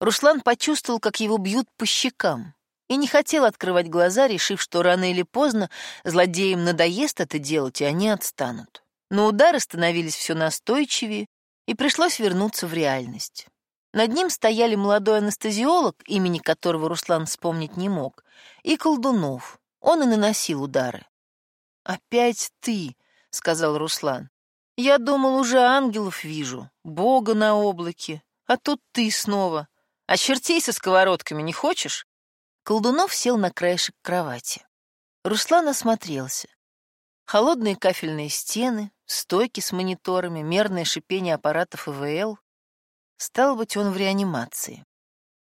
Руслан почувствовал, как его бьют по щекам, и не хотел открывать глаза, решив, что рано или поздно злодеям надоест это делать, и они отстанут. Но удары становились все настойчивее, и пришлось вернуться в реальность. Над ним стояли молодой анестезиолог, имени которого Руслан вспомнить не мог, и Колдунов. Он и наносил удары. «Опять ты», — сказал Руслан. «Я думал, уже ангелов вижу, Бога на облаке, а тут ты снова. А чертей со сковородками не хочешь?» Колдунов сел на краешек кровати. Руслан осмотрелся. Холодные кафельные стены, стойки с мониторами, мерное шипение аппаратов ИВЛ. Стал быть, он в реанимации.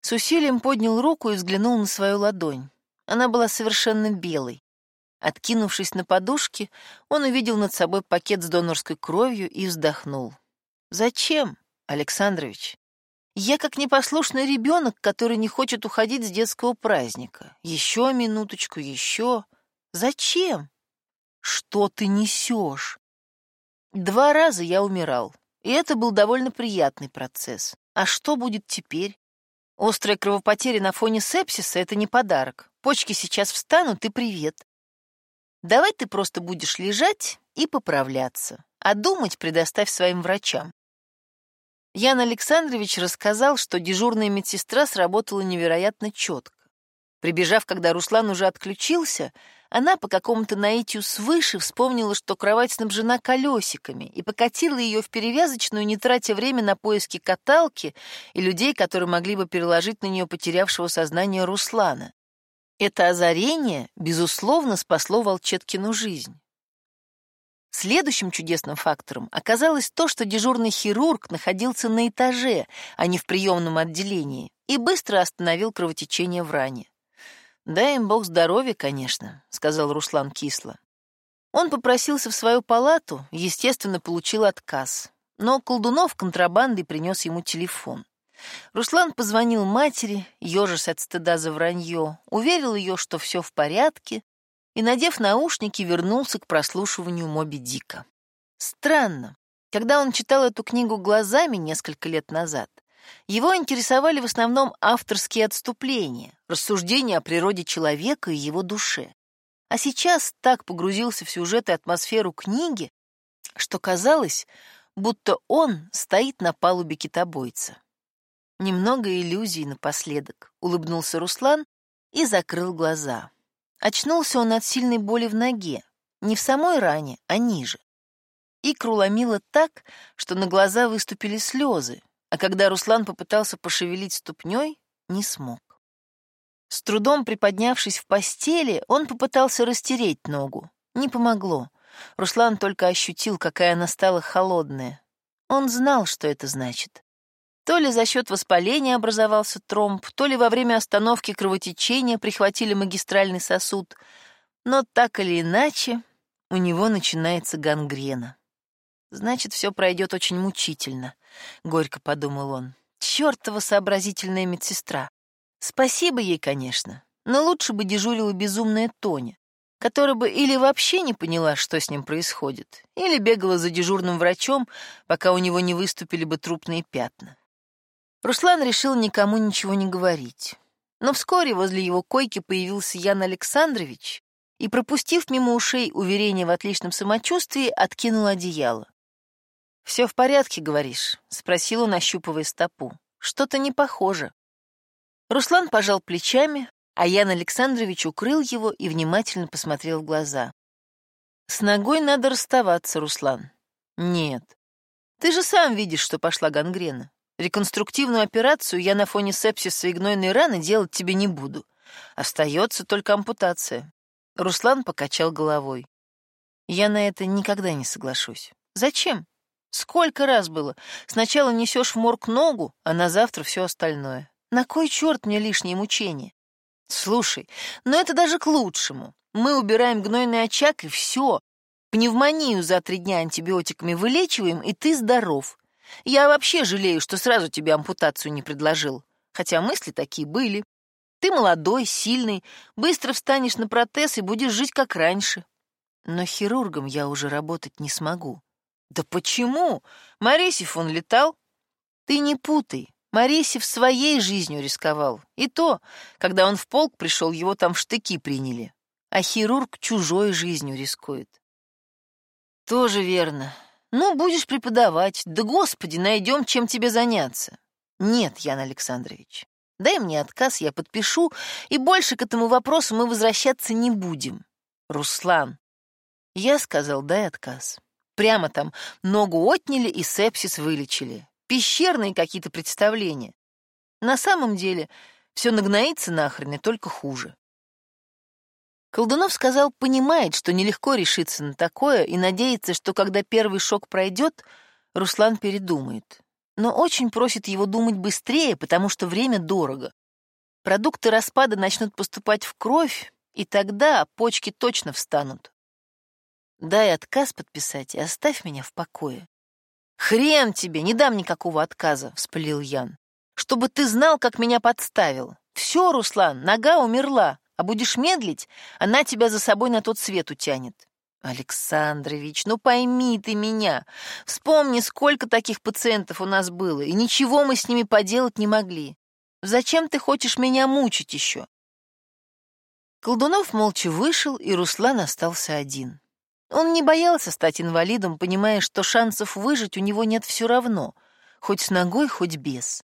С усилием поднял руку и взглянул на свою ладонь. Она была совершенно белой. Откинувшись на подушке, он увидел над собой пакет с донорской кровью и вздохнул. «Зачем, Александрович? Я как непослушный ребенок, который не хочет уходить с детского праздника. Еще минуточку, еще. Зачем? Что ты несешь? Два раза я умирал, и это был довольно приятный процесс. А что будет теперь? Острая кровопотеря на фоне сепсиса — это не подарок. Почки сейчас встанут, и привет. Давай ты просто будешь лежать и поправляться, а думать предоставь своим врачам. Ян Александрович рассказал, что дежурная медсестра сработала невероятно четко. Прибежав, когда Руслан уже отключился, она по какому-то наитию свыше вспомнила, что кровать снабжена колесиками, и покатила ее в перевязочную, не тратя время на поиски каталки и людей, которые могли бы переложить на нее потерявшего сознание Руслана. Это озарение, безусловно, спасло Волчеткину жизнь. Следующим чудесным фактором оказалось то, что дежурный хирург находился на этаже, а не в приемном отделении, и быстро остановил кровотечение в ране. «Дай им бог здоровья, конечно», — сказал Руслан кисло. Он попросился в свою палату, естественно, получил отказ. Но Колдунов контрабандой принес ему телефон. Руслан позвонил матери, ежась от стыда за вранье, уверил ее, что все в порядке, и, надев наушники, вернулся к прослушиванию Моби Дика. Странно. Когда он читал эту книгу глазами несколько лет назад, его интересовали в основном авторские отступления, рассуждения о природе человека и его душе. А сейчас так погрузился в сюжет и атмосферу книги, что казалось, будто он стоит на палубе китобойца. Немного иллюзий напоследок, улыбнулся Руслан и закрыл глаза. Очнулся он от сильной боли в ноге, не в самой ране, а ниже. Икру ломило так, что на глаза выступили слезы, а когда Руслан попытался пошевелить ступней, не смог. С трудом приподнявшись в постели, он попытался растереть ногу. Не помогло. Руслан только ощутил, какая она стала холодная. Он знал, что это значит. То ли за счет воспаления образовался тромб, то ли во время остановки кровотечения прихватили магистральный сосуд, но так или иначе у него начинается гангрена. Значит, все пройдет очень мучительно, — горько подумал он. Чертова сообразительная медсестра. Спасибо ей, конечно, но лучше бы дежурила безумная Тоня, которая бы или вообще не поняла, что с ним происходит, или бегала за дежурным врачом, пока у него не выступили бы трупные пятна. Руслан решил никому ничего не говорить. Но вскоре возле его койки появился Ян Александрович и, пропустив мимо ушей уверение в отличном самочувствии, откинул одеяло. «Все в порядке, говоришь?» — спросил он, ощупывая стопу. «Что-то не похоже». Руслан пожал плечами, а Ян Александрович укрыл его и внимательно посмотрел в глаза. «С ногой надо расставаться, Руслан». «Нет. Ты же сам видишь, что пошла гангрена. Реконструктивную операцию я на фоне сепсиса и гнойной раны делать тебе не буду. Остается только ампутация. Руслан покачал головой. Я на это никогда не соглашусь. Зачем? Сколько раз было? Сначала несешь в морг ногу, а на завтра все остальное. На кой черт мне лишние мучения? Слушай, но это даже к лучшему. Мы убираем гнойный очаг, и все. Пневмонию за три дня антибиотиками вылечиваем, и ты здоров. Я вообще жалею, что сразу тебе ампутацию не предложил. Хотя мысли такие были. Ты молодой, сильный, быстро встанешь на протез и будешь жить как раньше. Но хирургом я уже работать не смогу. Да почему? Моресев он летал. Ты не путай. Марисев своей жизнью рисковал. И то, когда он в полк пришел, его там в штыки приняли. А хирург чужой жизнью рискует. Тоже верно. Ну, будешь преподавать. Да, господи, найдем, чем тебе заняться. Нет, Ян Александрович. Дай мне отказ, я подпишу, и больше к этому вопросу мы возвращаться не будем. Руслан. Я сказал, дай отказ. Прямо там ногу отняли и сепсис вылечили. Пещерные какие-то представления. На самом деле все нагноится нахрен и только хуже. Колдунов сказал, понимает, что нелегко решиться на такое и надеется, что когда первый шок пройдет, Руслан передумает. Но очень просит его думать быстрее, потому что время дорого. Продукты распада начнут поступать в кровь, и тогда почки точно встанут. Дай отказ подписать и оставь меня в покое. Хрен тебе, не дам никакого отказа, вспылил Ян. Чтобы ты знал, как меня подставил. Все, Руслан, нога умерла, а будешь медлить, она тебя за собой на тот свет утянет. Александрович, ну пойми ты меня. Вспомни, сколько таких пациентов у нас было, и ничего мы с ними поделать не могли. Зачем ты хочешь меня мучить еще? Колдунов молча вышел, и Руслан остался один. Он не боялся стать инвалидом, понимая, что шансов выжить у него нет все равно, хоть с ногой, хоть без.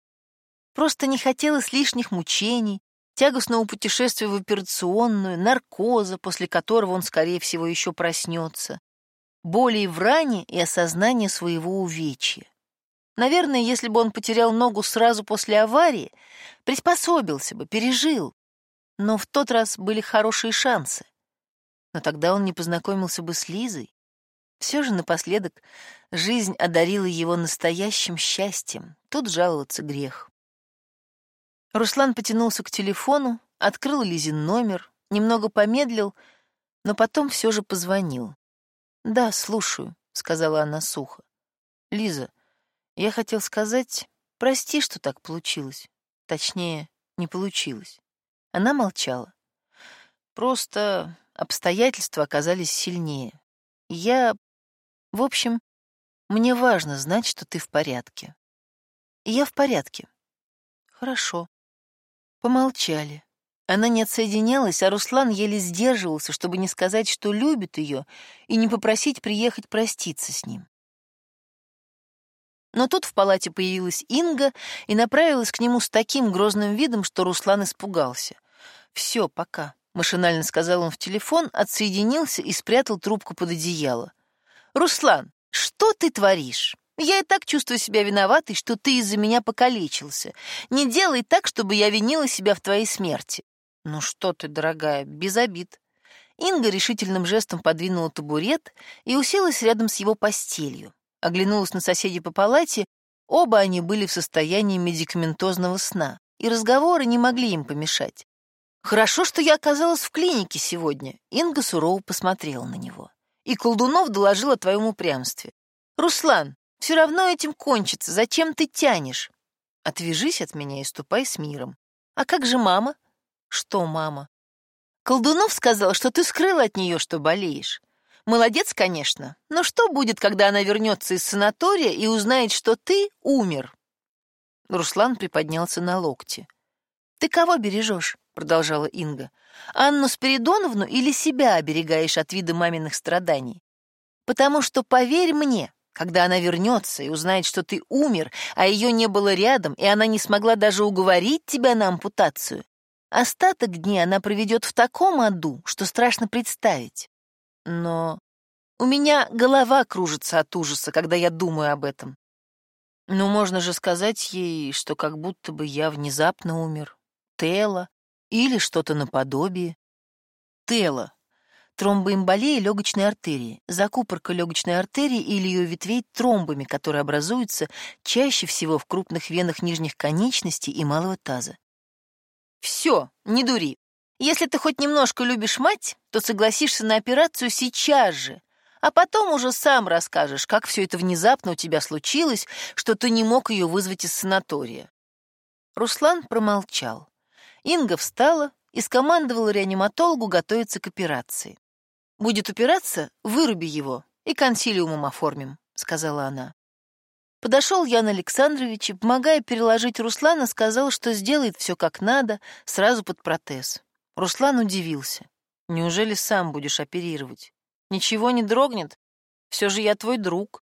Просто не хотелось лишних мучений, тягостного путешествия в операционную, наркоза, после которого он, скорее всего, еще проснется, боли в ране и осознание своего увечья. Наверное, если бы он потерял ногу сразу после аварии, приспособился бы, пережил. Но в тот раз были хорошие шансы. Но тогда он не познакомился бы с Лизой. Все же напоследок жизнь одарила его настоящим счастьем. Тут жаловаться грех. Руслан потянулся к телефону, открыл Лизин номер, немного помедлил, но потом все же позвонил. «Да, слушаю», — сказала она сухо. «Лиза, я хотел сказать, прости, что так получилось. Точнее, не получилось». Она молчала. «Просто обстоятельства оказались сильнее. Я... В общем, мне важно знать, что ты в порядке. я в порядке. Хорошо. Помолчали. Она не отсоединялась, а Руслан еле сдерживался, чтобы не сказать, что любит ее, и не попросить приехать проститься с ним. Но тут в палате появилась Инга и направилась к нему с таким грозным видом, что Руслан испугался. «Все, пока. Машинально сказал он в телефон, отсоединился и спрятал трубку под одеяло. «Руслан, что ты творишь? Я и так чувствую себя виноватой, что ты из-за меня покалечился. Не делай так, чтобы я винила себя в твоей смерти». «Ну что ты, дорогая, без обид». Инга решительным жестом подвинула табурет и уселась рядом с его постелью. Оглянулась на соседей по палате, оба они были в состоянии медикаментозного сна, и разговоры не могли им помешать. Хорошо, что я оказалась в клинике сегодня. Инга сурово посмотрела на него. И Колдунов доложил о твоем упрямстве. Руслан, все равно этим кончится. Зачем ты тянешь? Отвяжись от меня и ступай с миром. А как же мама? Что мама? Колдунов сказал, что ты скрыл от нее, что болеешь. Молодец, конечно, но что будет, когда она вернется из санатория и узнает, что ты умер? Руслан приподнялся на локте. Ты кого бережешь? — продолжала Инга. «Анну Спиридоновну или себя оберегаешь от вида маминых страданий? Потому что, поверь мне, когда она вернется и узнает, что ты умер, а ее не было рядом, и она не смогла даже уговорить тебя на ампутацию, остаток дней она проведет в таком аду, что страшно представить. Но у меня голова кружится от ужаса, когда я думаю об этом. Ну, можно же сказать ей, что как будто бы я внезапно умер. Тело, или что-то наподобие. Тело. Тромбоэмболия легочной артерии. Закупорка легочной артерии или ее ветвей тромбами, которые образуются чаще всего в крупных венах нижних конечностей и малого таза. Все, не дури. Если ты хоть немножко любишь мать, то согласишься на операцию сейчас же, а потом уже сам расскажешь, как все это внезапно у тебя случилось, что ты не мог ее вызвать из санатория. Руслан промолчал. Инга встала и скомандовала реаниматологу готовиться к операции. «Будет упираться, выруби его и консилиумом оформим», — сказала она. Подошел Ян Александрович и, помогая переложить Руслана, сказал, что сделает все как надо, сразу под протез. Руслан удивился. «Неужели сам будешь оперировать? Ничего не дрогнет? Все же я твой друг».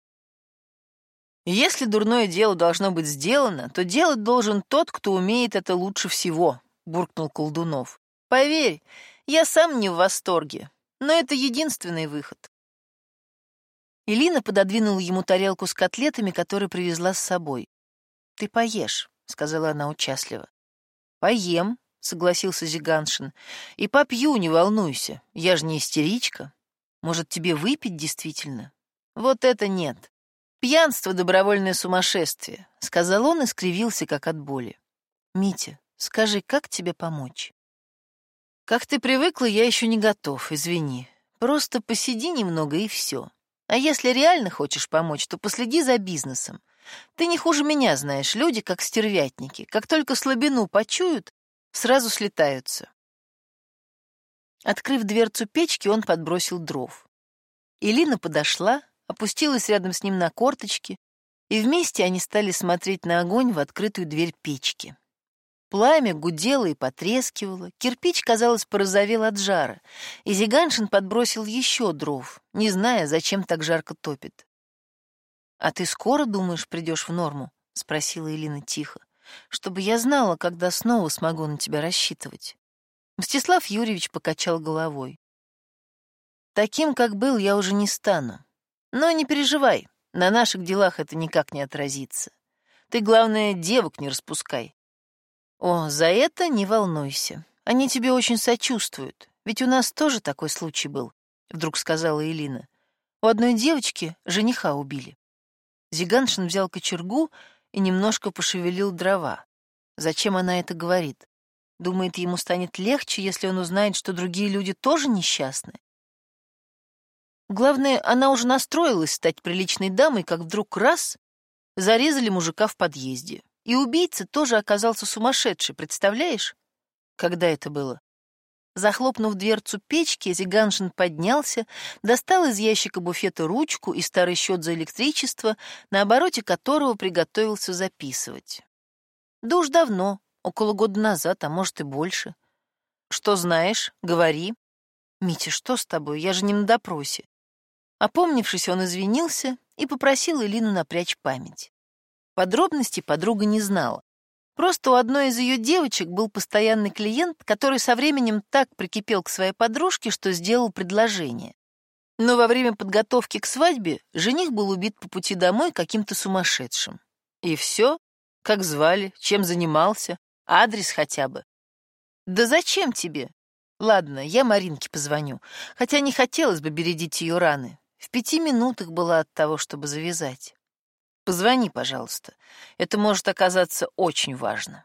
Если дурное дело должно быть сделано, то делать должен тот, кто умеет это лучше всего, буркнул Колдунов. Поверь, я сам не в восторге, но это единственный выход. Элина пододвинула ему тарелку с котлетами, которые привезла с собой. «Ты поешь», — сказала она участливо. «Поем», — согласился Зиганшин. «И попью, не волнуйся. Я же не истеричка. Может, тебе выпить действительно?» «Вот это нет. «Пьянство — добровольное сумасшествие», — сказал он и скривился, как от боли. «Митя, скажи, как тебе помочь?» «Как ты привыкла, я еще не готов, извини. Просто посиди немного и все. А если реально хочешь помочь, то последи за бизнесом. Ты не хуже меня знаешь, люди как стервятники. Как только слабину почуют, сразу слетаются». Открыв дверцу печки, он подбросил дров. Илина подошла, опустилась рядом с ним на корточки, и вместе они стали смотреть на огонь в открытую дверь печки. Пламя гудело и потрескивало, кирпич, казалось, порозовел от жара, и Зиганшин подбросил еще дров, не зная, зачем так жарко топит. «А ты скоро, думаешь, придешь в норму?» — спросила Элина тихо. «Чтобы я знала, когда снова смогу на тебя рассчитывать». Мстислав Юрьевич покачал головой. «Таким, как был, я уже не стану. Но не переживай, на наших делах это никак не отразится. Ты, главное, девок не распускай. О, за это не волнуйся. Они тебе очень сочувствуют. Ведь у нас тоже такой случай был, — вдруг сказала Элина. У одной девочки жениха убили. Зиганшин взял кочергу и немножко пошевелил дрова. Зачем она это говорит? Думает, ему станет легче, если он узнает, что другие люди тоже несчастны? Главное, она уже настроилась стать приличной дамой, как вдруг раз — зарезали мужика в подъезде. И убийца тоже оказался сумасшедший, представляешь? Когда это было? Захлопнув дверцу печки, Зиганшин поднялся, достал из ящика буфета ручку и старый счет за электричество, на обороте которого приготовился записывать. Да уж давно, около года назад, а может и больше. Что знаешь, говори. Митя, что с тобой? Я же не на допросе. Опомнившись, он извинился и попросил Элину напрячь память. Подробностей подруга не знала. Просто у одной из ее девочек был постоянный клиент, который со временем так прикипел к своей подружке, что сделал предложение. Но во время подготовки к свадьбе жених был убит по пути домой каким-то сумасшедшим. И все, как звали, чем занимался, адрес хотя бы. «Да зачем тебе?» «Ладно, я Маринке позвоню, хотя не хотелось бы бередить ее раны. В пяти минутах была от того, чтобы завязать. Позвони, пожалуйста. Это может оказаться очень важно.